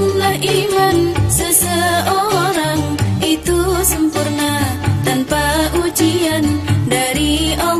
Sungguhlah iman seseorang itu sempurna tanpa ujian dari Allah.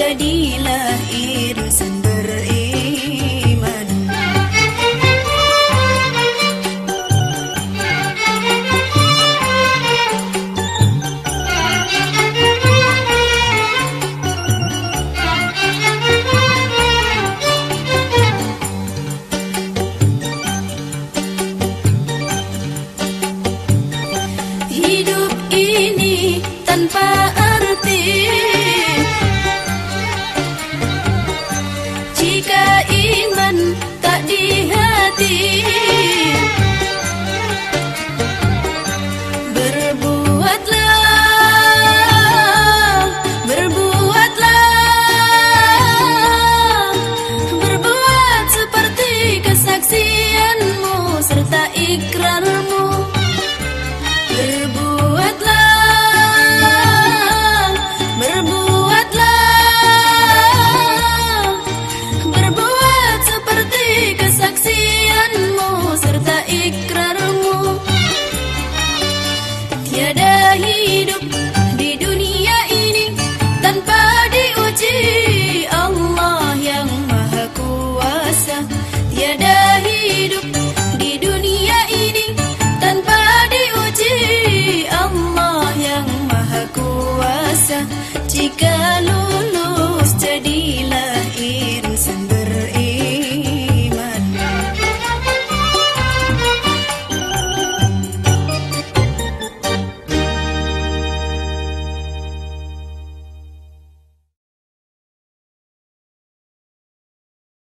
जडील